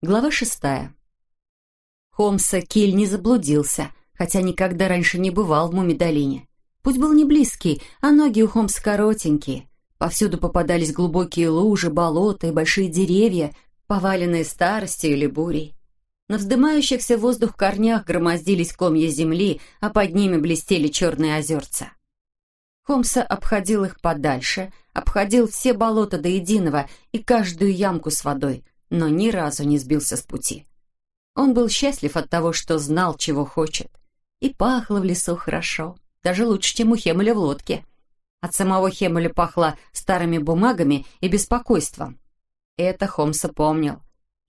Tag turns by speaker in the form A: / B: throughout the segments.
A: Глава шестая. Холмса Киль не заблудился, хотя никогда раньше не бывал в Мумидолине. Путь был не близкий, а ноги у Холмса коротенькие. Повсюду попадались глубокие лужи, болота и большие деревья, поваленные старостью или бурей. На вздымающихся воздух корнях громоздились комья земли, а под ними блестели черные озерца. Холмса обходил их подальше, обходил все болота до единого и каждую ямку с водой – но ни разу не сбился с пути. Он был счастлив от того, что знал, чего хочет. И пахло в лесу хорошо, даже лучше, чем у Хемеля в лодке. От самого Хемеля пахло старыми бумагами и беспокойством. Это Холмса помнил.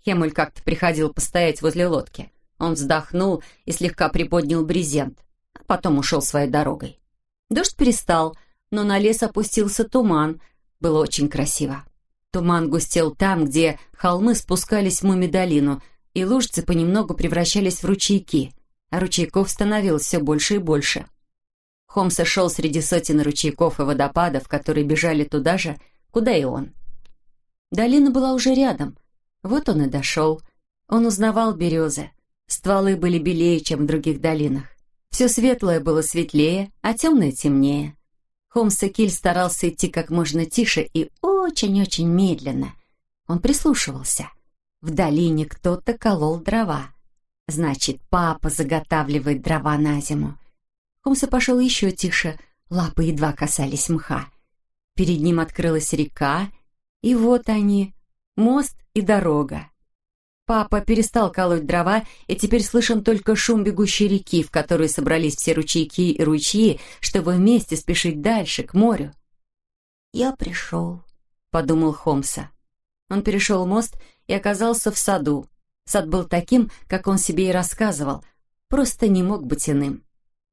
A: Хемель как-то приходил постоять возле лодки. Он вздохнул и слегка приподнял брезент, а потом ушел своей дорогой. Дождь перестал, но на лес опустился туман. Было очень красиво. Туман густел там, где холмы спускались в Мумидолину, и лужицы понемногу превращались в ручейки, а ручейков становилось все больше и больше. Холмс шел среди сотен ручейков и водопадов, которые бежали туда же, куда и он. Долина была уже рядом. Вот он и дошел. Он узнавал березы. Стволы были белее, чем в других долинах. Все светлое было светлее, а темное темнее. Холмс и Киль старался идти как можно тише и очень-очень медленно. Он прислушивался. В долине кто-то колол дрова. Значит, папа заготавливает дрова на зиму. Холмс пошел еще тише, лапы едва касались мха. Перед ним открылась река, и вот они, мост и дорога. Папа перестал колоть дрова, и теперь слышен только шум бегущей реки, в которой собрались все ручейки и ручьи, чтобы вместе спешить дальше, к морю. «Я пришел», — подумал Холмса. Он перешел мост и оказался в саду. Сад был таким, как он себе и рассказывал, просто не мог быть иным.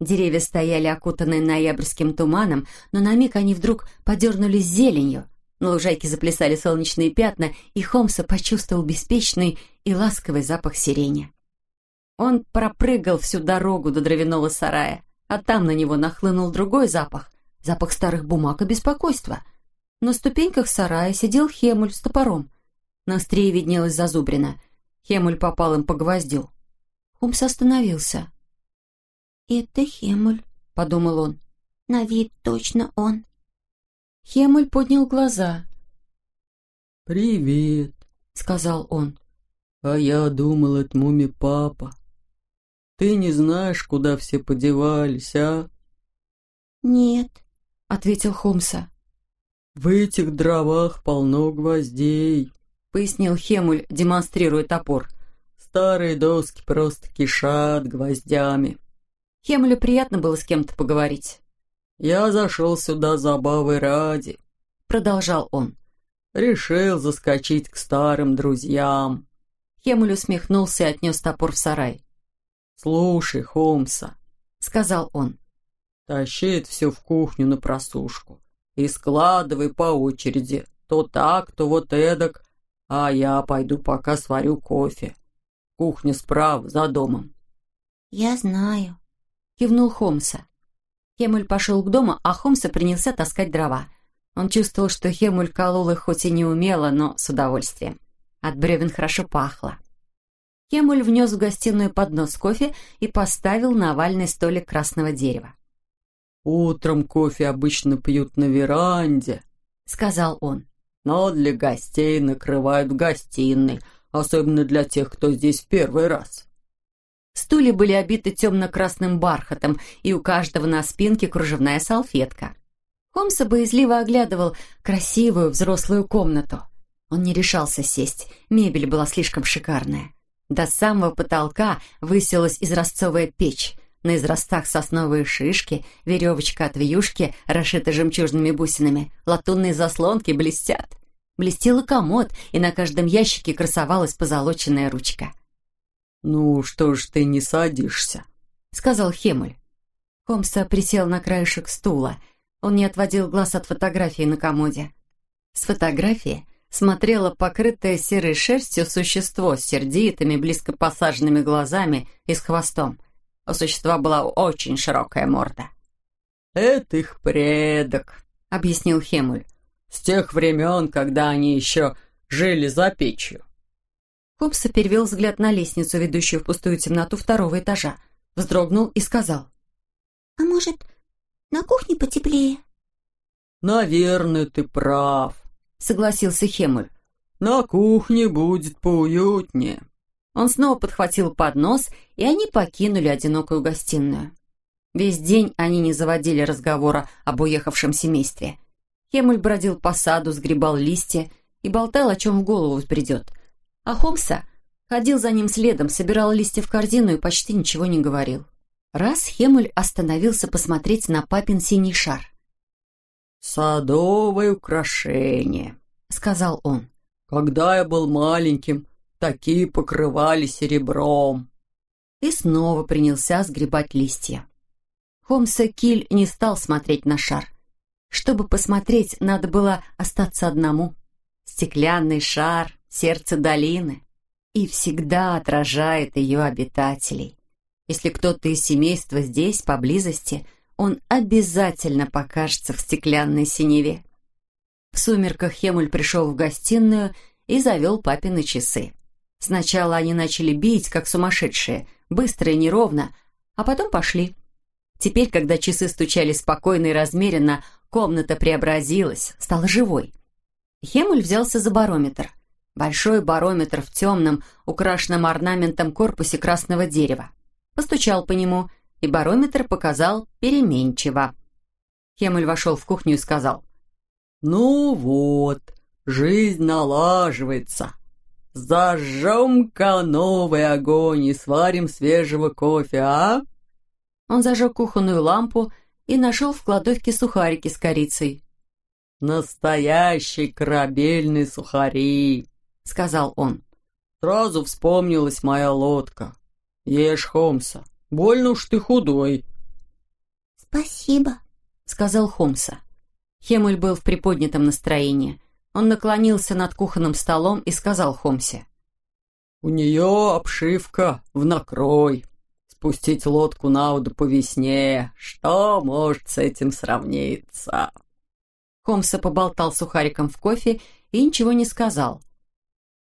A: Деревья стояли окутанные ноябрьским туманом, но на миг они вдруг подернулись зеленью — на лужайке заплясали солнечные пятна, и Холмса почувствовал беспечный и ласковый запах сирени. Он пропрыгал всю дорогу до дровяного сарая, а там на него нахлынул другой запах, запах старых бумаг и беспокойства. На ступеньках сарая сидел Хемуль с топором. На острие виднелась зазубрина. Хемуль попал им по гвоздю. Холмс остановился. «Это Хемуль», — подумал он. «На вид точно он». Хемуль поднял глаза.
B: «Привет», —
A: сказал он.
B: «А я думал, это муми папа. Ты не знаешь, куда все подевались, а?»
A: «Нет», — ответил Холмса.
B: «В этих дровах полно гвоздей», —
A: пояснил Хемуль, демонстрируя топор.
B: «Старые доски просто кишат гвоздями».
A: Хемулю приятно было с кем-то поговорить.
B: «Я зашел сюда забавы ради», — продолжал он. «Решил заскочить к старым друзьям».
A: Хемуль усмехнулся и отнес топор в сарай.
B: «Слушай, Холмса», —
A: сказал он.
B: «Тащи это все в кухню на просушку и складывай по очереди, то так, то вот эдак, а я пойду пока сварю кофе. Кухня справа, за домом».
A: «Я знаю», — кивнул Холмса. Хемуль пошел к дому, а Холмса принялся таскать дрова. Он чувствовал, что Хемуль колол их хоть и не умело, но с удовольствием. От бревен хорошо пахло. Хемуль внес в гостиную поднос кофе и поставил на овальный столик красного дерева.
B: «Утром кофе обычно пьют на веранде», — сказал он. «Но для гостей накрывают в гостиной, особенно для тех, кто здесь в первый раз».
A: Стулья были обиты темно-красным бархатом, и у каждого на спинке кружевная салфетка. Холмса боязливо оглядывал красивую взрослую комнату. Он не решался сесть, мебель была слишком шикарная. До самого потолка высилась изразцовая печь, на израстах сосновые шишки, веревочка от вьюшки, расшита жемчужными бусинами, латунные заслонки блестят. Блестел комод, и на каждом ящике красовалась позолоченная ручка —
B: «Ну, что ж ты не садишься?»
A: — сказал Хемуль. Холмса присел на краешек стула. Он не отводил глаз от фотографии на комоде. С фотографии смотрело покрытое серой шерстью существо с сердитыми, близко посаженными глазами и с хвостом. У существа была очень широкая морда.
B: «Это их предок», —
A: объяснил Хемуль.
B: «С тех времен, когда они еще жили за печью.
A: Хопса перевел взгляд на лестницу, ведущую в пустую темноту второго этажа, вздрогнул и сказал.
C: «А может, на кухне потеплее?»
B: «Наверное, ты прав», —
A: согласился Хемуль.
B: «На кухне будет поуютнее».
A: Он снова подхватил поднос, и они покинули одинокую гостиную. Весь день они не заводили разговора об уехавшем семействе. Хемуль бродил по саду, сгребал листья и болтал, о чем в голову взбредет. А Хомса ходил за ним следом, собирал листья в корзину и почти ничего не говорил. Раз Хемуль остановился посмотреть на папин синий шар.
B: «Садовое украшение», — сказал он. «Когда я был маленьким, такие покрывали серебром».
A: И снова принялся сгребать листья. Хомса Киль не стал смотреть на шар. Чтобы посмотреть, надо было остаться одному. Стеклянный шар, сердце долины. И всегда отражает ее обитателей. Если кто-то из семейства здесь, поблизости, он обязательно покажется в стеклянной синеве. В сумерках Хемуль пришел в гостиную и завел папины часы. Сначала они начали бить, как сумасшедшие, быстро и неровно, а потом пошли. Теперь, когда часы стучали спокойно и размеренно, комната преобразилась, стала живой. Хемуль взялся за барометр. Большой барометр в темном, украшенном орнаментом корпусе красного дерева. Постучал по нему, и барометр показал переменчиво. Хемуль вошел в кухню и сказал.
B: «Ну вот, жизнь налаживается. Зажжем-ка новый огонь и сварим свежего кофе, а?»
A: Он зажег кухонную лампу и нашел в кладовке сухарики с корицей.
B: «Настоящие корабельные сухари», — сказал он. «Сразу вспомнилась моя лодка. Ешь, Хомса, больно уж ты худой».
C: «Спасибо», —
A: сказал Хомса. Хемуль был в приподнятом настроении. Он наклонился над кухонным столом и сказал Хомсе.
B: «У нее обшивка в накрой. Спустить лодку на воду по весне. Что может с этим сравниться?»
A: Хомса поболтал сухариком в кофе и ничего не сказал.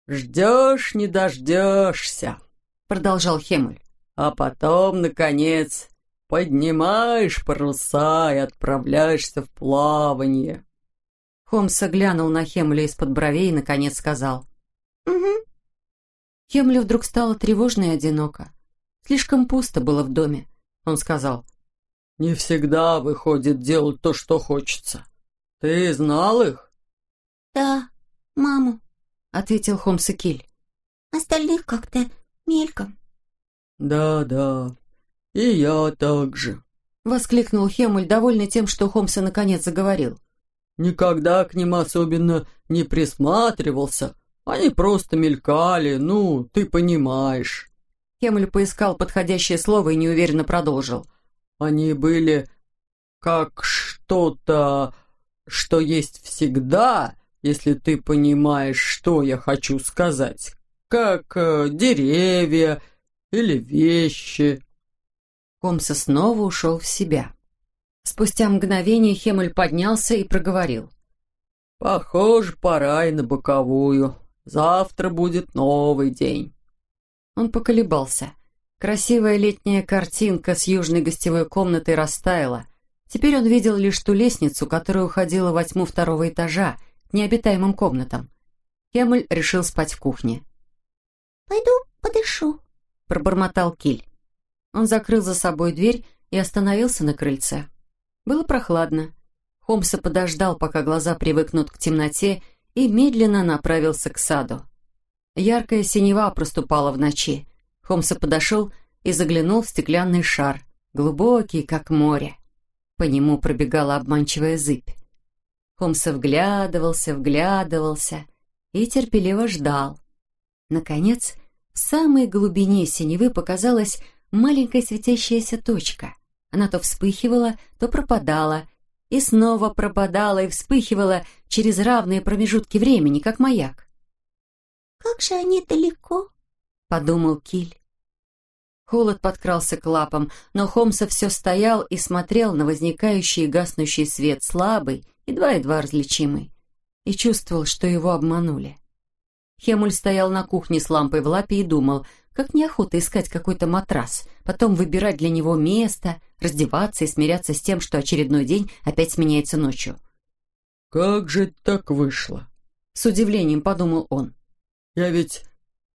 B: «Ждешь, не дождешься», — продолжал Хемуль. «А потом, наконец, поднимаешь паруса и отправляешься в плавание».
A: Хомса глянул на Хемля из-под бровей и, наконец, сказал.
C: «Угу».
A: Хемлю вдруг стало тревожно и одиноко. Слишком пусто было в доме. Он сказал.
B: «Не всегда выходит делать то, что хочется. Ты знал их?»
C: «Да, маму», —
A: ответил Хомса Киль.
C: «Остальных как-то мельком».
B: «Да-да, и я также», —
A: воскликнул Хемуль, довольный тем, что Хомса наконец заговорил.
B: «Никогда к ним особенно не присматривался. Они просто мелькали, ну, ты понимаешь».
A: Хемуль поискал подходящее слово и неуверенно продолжил.
B: «Они были как что-то, что есть всегда, если ты понимаешь, что я хочу сказать. Как э, деревья или вещи».
A: Комса снова ушел в себя. Спустя мгновение Хемуль поднялся и проговорил.
B: «Похоже, пора и на боковую. Завтра будет новый день».
A: Он поколебался. Красивая летняя картинка с южной гостевой комнатой растаяла. Теперь он видел лишь ту лестницу, которая уходила во тьму второго этажа, к необитаемым комнатам. Хемуль решил спать в кухне.
C: «Пойду подышу», —
A: пробормотал Киль. Он закрыл за собой дверь и остановился на крыльце. Было прохладно. Хомса подождал, пока глаза привыкнут к темноте, и медленно направился к саду. Яркая синева проступала в ночи. Хомса подошел и заглянул в стеклянный шар, глубокий, как море. По нему пробегала обманчивая зыбь. Хомса вглядывался, вглядывался и терпеливо ждал. Наконец, в самой глубине синевы показалась маленькая светящаяся точка. Она то вспыхивала, то пропадала, и снова пропадала и вспыхивала через равные промежутки времени, как маяк.
C: «Как же они далеко!»
A: — подумал Киль. Холод подкрался к лапам, но Хомса все стоял и смотрел на возникающий и гаснущий свет, слабый, едва-едва различимый, и чувствовал, что его обманули. Хемуль стоял на кухне с лампой в лапе и думал, как неохота искать какой-то матрас, потом выбирать для него место, раздеваться и смиряться с тем, что очередной день опять сменяется ночью.
B: «Как же так вышло?»
A: С удивлением подумал он.
B: «Я ведь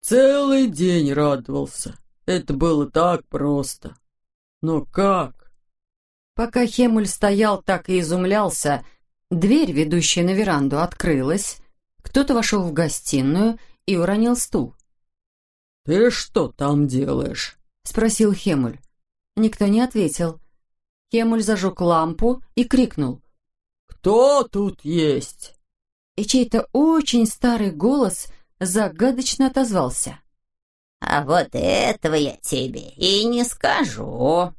B: целый день радовался. Это было так просто. Но как?»
A: Пока Хемуль стоял так и изумлялся, дверь, ведущая на веранду, открылась, кто-то вошел в гостиную и уронил стул.
B: «Ты что там делаешь?»
A: — спросил Хемуль. Никто не ответил. Хемуль зажег лампу и крикнул.
B: «Кто тут есть?»
A: И чей-то очень старый голос загадочно отозвался.
D: «А вот этого я тебе и не скажу».